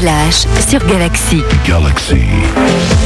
KLH sur Galaxy. Galaxy.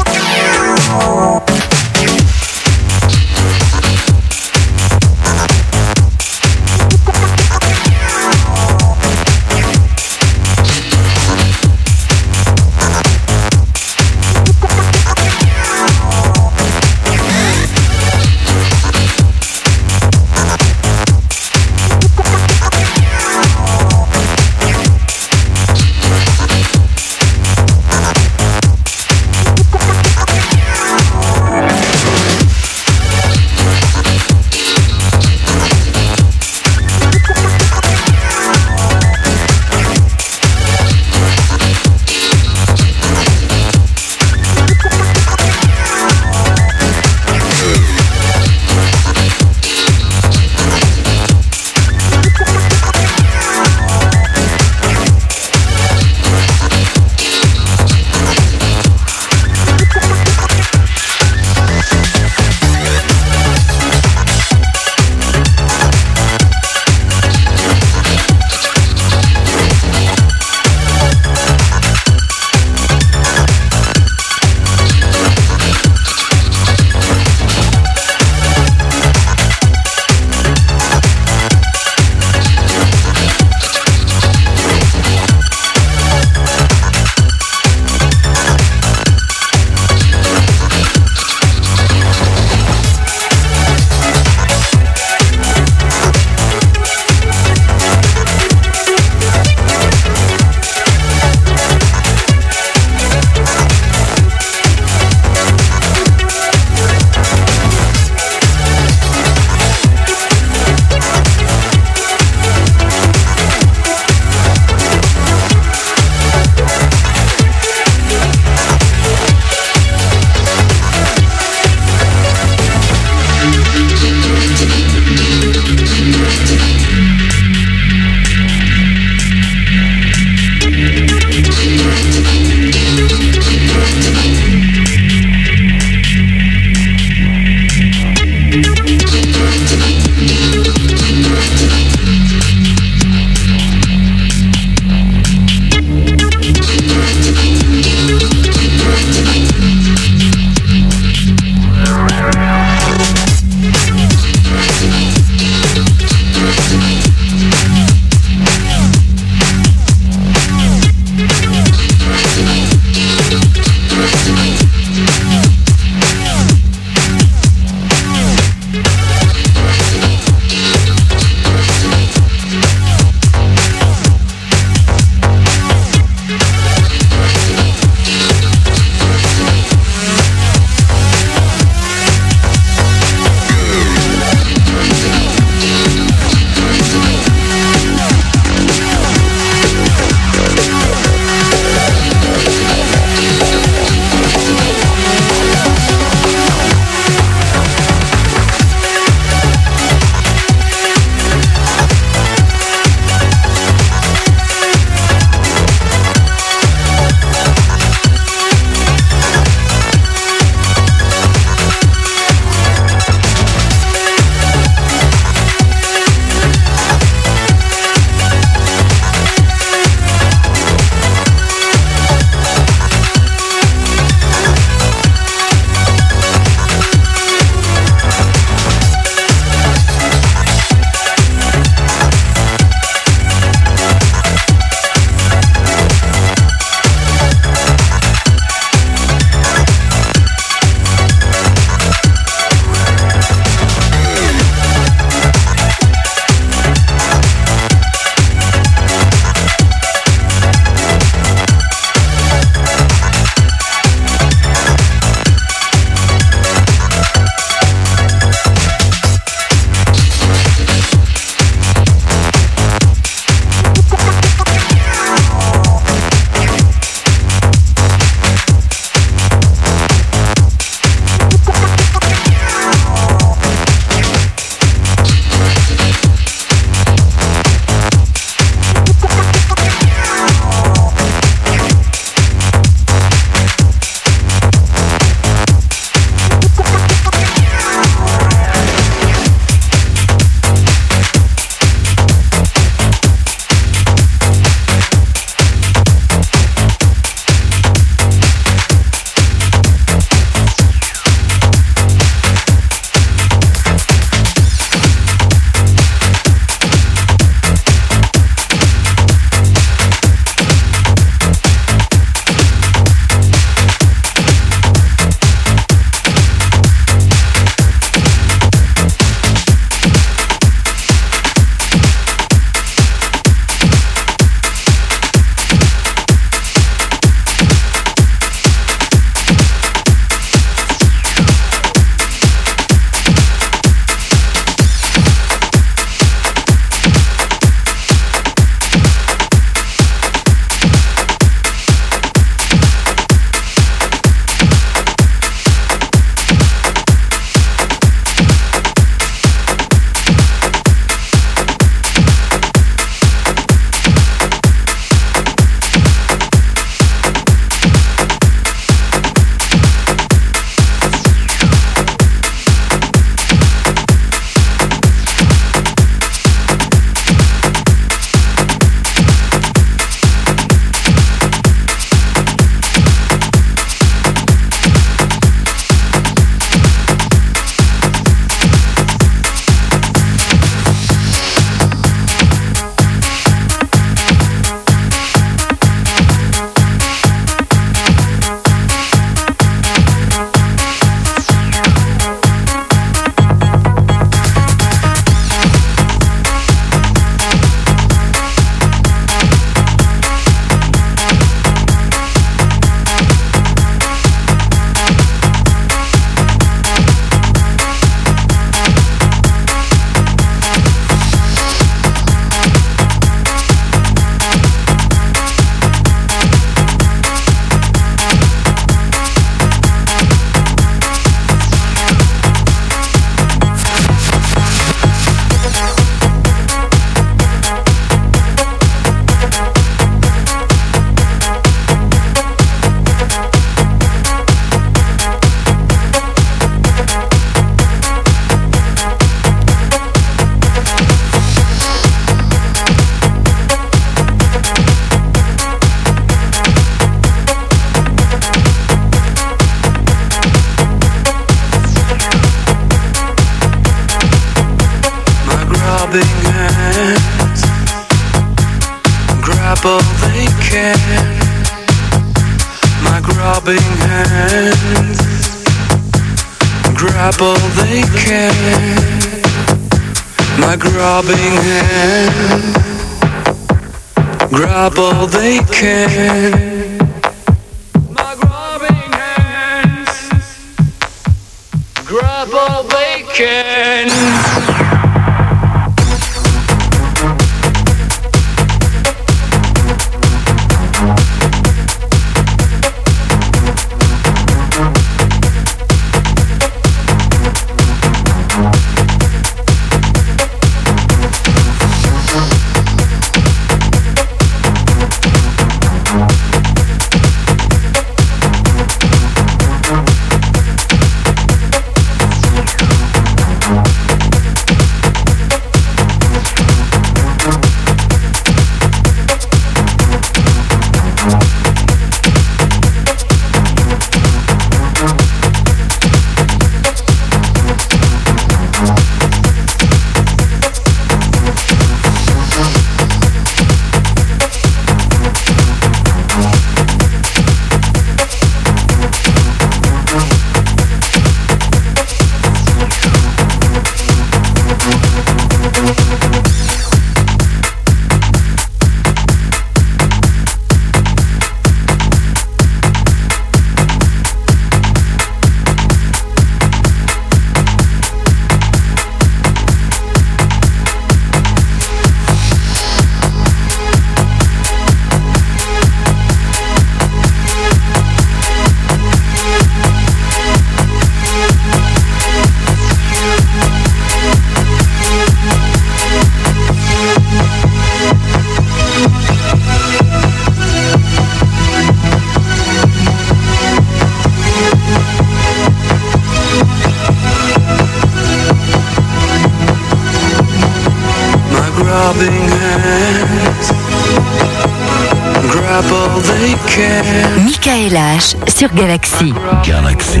sur Galaxie. Galaxie.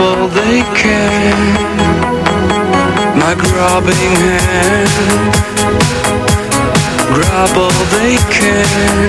all they can, my grabbing hand. Grab all they can.